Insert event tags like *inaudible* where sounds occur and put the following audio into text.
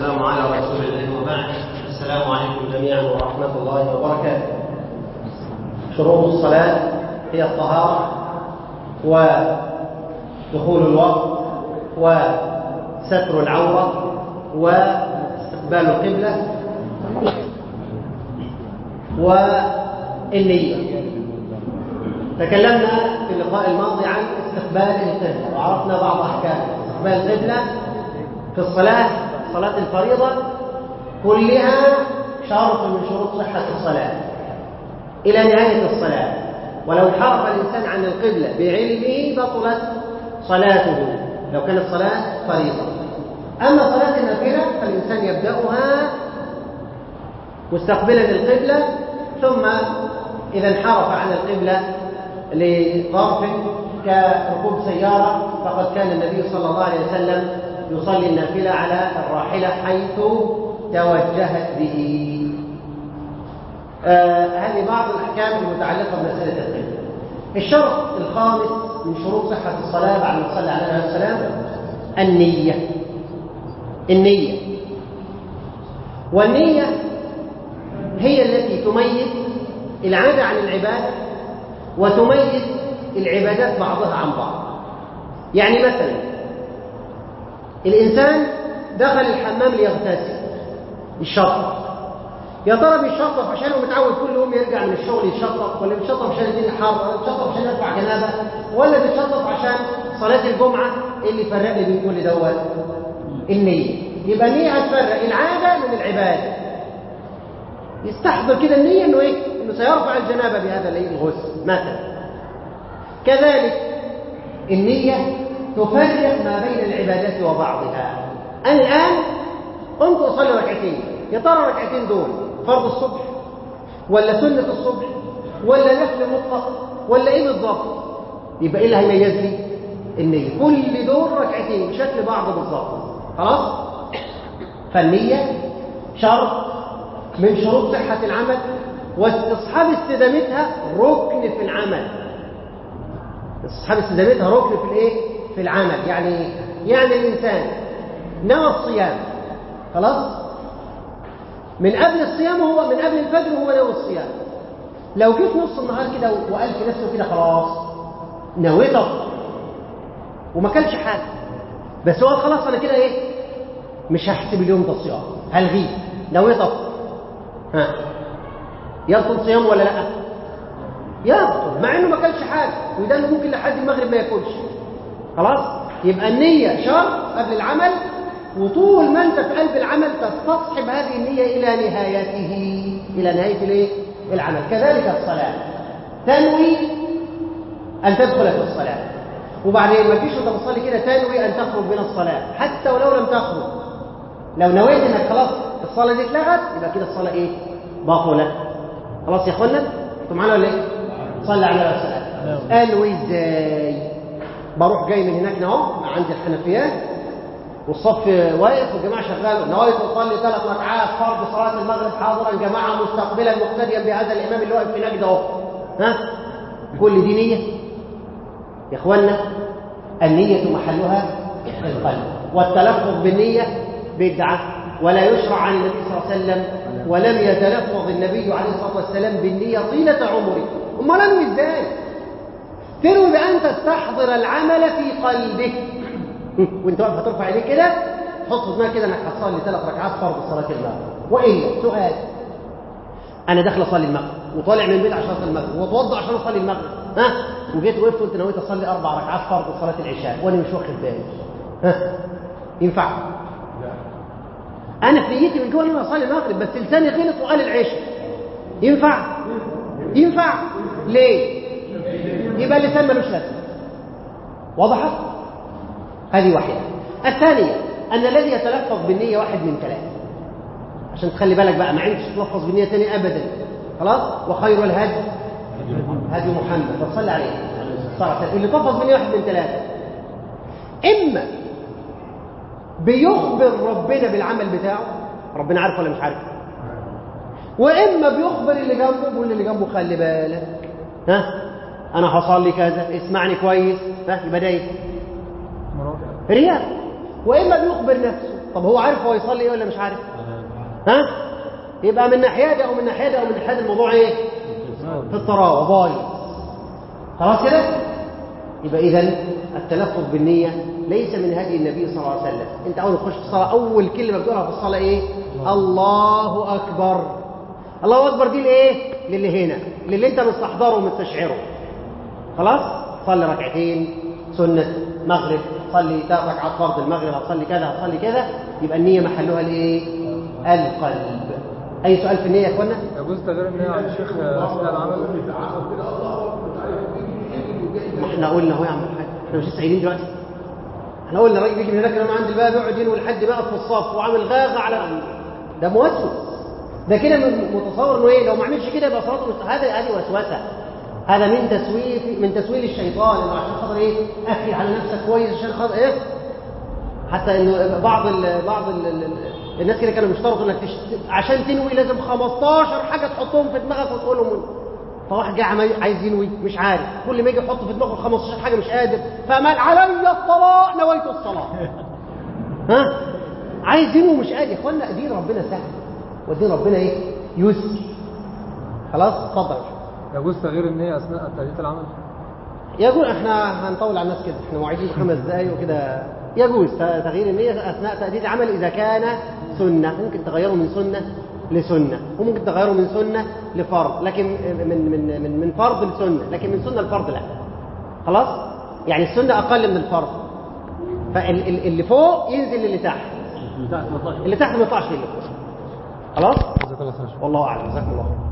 السلام على رسول الله وبعد. السلام عليكم جميعا ورحمة الله وبركاته. شروط الصلاة هي الطهارة ودخول الوقت وستر العورة واستقبال القبلة والنية. تكلمنا في اللقاء الماضي عن استقبال القبلة وعرفنا بعض أحكام استقبال القبلة في الصلاة صلاة الفريضة كلها شرط من شروط صحة الصلاة. إلى نهاية الصلاة. ولو انحرف الإنسان عن القبلة بعلمه بطلت صلاته لو كانت صلاة فريضة. أما صلاة النافلة فالإنسان يبدأها مستقبلا القبلة ثم إذا انحرف عن القبلة لظرف كركوب سيارة فقد كان النبي صلى الله عليه وسلم يصلي النافلة على الراحلة حيث توجهت به. آه هذه بعض الأحكام المتعلقة بمسألة القبلة. الشرط الخامس من شروط صحة الصلاة بعد ما صلى عليه السلام النية. النية. والنية هي التي تميز العادة عن العبادة وتميز العبادات بعضها عن بعض. يعني مثلا الإنسان دخل الحمام ليغتسل الشطف يا ترى بيشطف عشان هو متعود كل يوم يرجع من الشغل يشطف ولا بيشطف عشان الدنيا حر ولا بيشطف عشان يرفع جنابه ولا بيشطف عشان صلاة الجمعة اللي فرق لي بين كل دوت؟ النية يبقى النية هتفرق؟ العادة من العبادة. يستحضر كده النية إنه إيه؟ إنه سيرفع الجنابة بهذا الغسل مثلا. كذلك النية تفرق ما بين العبادات وبعضها. الآن قمت أصلي ركعتين. يا ترى ركعتين دول فرض الصبح ولا سنة الصبح ولا نفل مطلق ولا إيه بالظبط يبقى إيه اللي هيميز لي النية كل دول ركعتين بشكل بعض بالظبط خلاص؟ فالنية شرط من شروط صحة العمل واستصحاب استدامتها ركن في العمل. استصحاب استدامتها ركن في الإيه؟ في العمل يعني يعني الإنسان نوى الصيام خلاص؟ من قبل الصيام هو من قبل الفجر هو نوى الصيام. لو جه في نص النهار كده وقال في نفسه كده خلاص نويت وما كلش حاجة. بس هو خلاص أنا كده إيه؟ مش هحسب اليوم ده صيام. هلغيه نويت ها. يبطل صيامه ولا لأ؟ يبطل مع إنه ما كلش حاجة. وده ممكن لحد المغرب ما ياكلش. خلاص؟ يبقى النية شرط قبل العمل وطول ما أنت في قلب العمل تستصحب هذه النية إلى نهايته. إلى نهاية الإيه؟ العمل. كذلك الصلاة. تنوي أن تدخل في الصلاة. وبعدين ما تجيش وأنت بتصلي كده تنوي أن تخرج من الصلاة. حتى ولو لم تخرج. لو نويت إنك خلاص الصلاة دي اتلغت يبقى كده الصلاة إيه؟ باطلة. خلاص يا إخوانا؟ أنتوا معانا ولا إيه؟ صلى على الصلاة انوي إزاي؟ بروح جاي من هناك اهو عند الحنفيات والصف واقف والجماعة شغال. نوايا تصلي ثلاث ركعات فرض صلاة المغرب حاضرا جماعة مستقبلا مقتديا بهذا الإمام اللي واقف في نجده اهو ها؟ كل دي نية؟ يا اخوانا النية محلها القلب. والتلفظ بالنية بدعة. ولا يشرع عن النبي صلى الله عليه وسلم ولم يتلفظ النبي عليه الصلاة والسلام بالنية طيلة عمره. أمال انوي إزاي تنوي بأن تستحضر العمل في قلبك *laughs* وانت واقف هترفع ايديك كده حط في دماغك كده انك هتصلي ثلاث ركعات فرض صلاة المغرب وإلا سؤال. أنا داخل أصلي المغرب وطالع من البيت عشان أصلي المغرب وأتوضأ عشان أصلي المغرب. ها؟ وجيت وقفت قلت نويت أصلي أربع ركعات فرض صلاة العشاء وأنا مش واخد بالي. ها؟ ينفع؟ أنا في نيتي من جوه إني أصلي المغرب بس لساني غلط وقال العشاء. ينفع؟ ينفع. ليه؟ يبقى اللسان ملوش لازمة. وضحت هذه واحدة. الثانية أن الذي يتلفظ بالنية واحد من ثلاثة. عشان تخلي بالك بقى ما عندكش تلفظ بالنية ثاني ابدا. خلاص؟ وخير الهدي هدي محمد. فصلى عليه. صراحة اللي تلفظ بالنية واحد من ثلاثة. إما بيخبر ربنا بالعمل بتاعه ربنا عارف ولا مش عارف؟ وإما بيخبر اللي جنبه بيقول اللي جنبه خلي بالك. ها؟ أنا هصلي كذا اسمعني كويس. ها يبقى ده رياء واما بيخبر نفسه. طب هو عارف هو يصلي إيه ولا مش عارف؟ ها؟ يبقى من ناحية دي أو من ناحية دي أو من ناحية دي الموضوع إيه؟ في الطراوه بايظ. خلاص كده؟ يبقى اذا التلفظ بالنية ليس من هدي النبي صلى الله عليه وسلم. أنت أول ما تخش في الصلاة أول كلمة بتقولها في الصلاة إيه؟ الله أكبر. الله أكبر دي لإيه؟ للي هنا. للي أنت مستحضره ومستشعره. خلاص؟ صلي ركعتين سنة مغرب صلي ثلاث ركعات فرض المغرب هتصلي كذا هتصلي كذا يبقى النية محلها الايه القلب. أي سؤال في النية يا اخوانا يجوز تغيير النية عن الشيخ اثناء العمل ما إحنا قلنا أهو يا عم الحاج إحنا مش قايلين دلوقتي. إحنا قلنا الراجل بيجي من هناك لما عند الباب يقعد ينوي لحد بقى في الصف وعامل غاغة على ده موسوس. ده كده متصور إنه إيه؟ لو ما عملش كده يبقى صلاته هذا هذه وسوسة. هذا من تسويف من تسويل الشيطان إنه عشان خاطر إيه؟ أكل على نفسك كويس عشان خاطر إيه؟ حتى إنه بعض ال بعض ال ال الناس كده كانوا بيشترطوا إنك تش... عشان تنوي لازم 15 حاجة تحطهم في دماغك وتقولهم فواحد جاي عايز ينوي مش عارف. كل ما يجي يحط في دماغه 15 حاجة مش قادر. فمال علي الصلاه نويت الصلاة. *laughs* ها؟ عايز ينوي مش قادر. يا إخوانا دين ربنا سهل. ودين ربنا إيه؟ يسر. خلاص؟ اتفضل. يجوز تغيير النية أثناء تأدية العمل؟ يقول إحنا هنطول على الناس كده. إحنا موعدين خمس دقايق وكده. يجوز تغيير النية أثناء تأدية العمل إذا كان سنة. ممكن تغيره من سنة لسنة وممكن تغيره من سنة لفرض. لكن من من من من فرض لسنة. لكن من سنة لفرض لا. خلاص؟ يعني السنة أقل من الفرض. فاللي فوق ينزل للي تحت. اللي تحت ما يطلعش للي فوق خلاص؟ جزاك الله خير والله أعلم. جزاكم الله خير.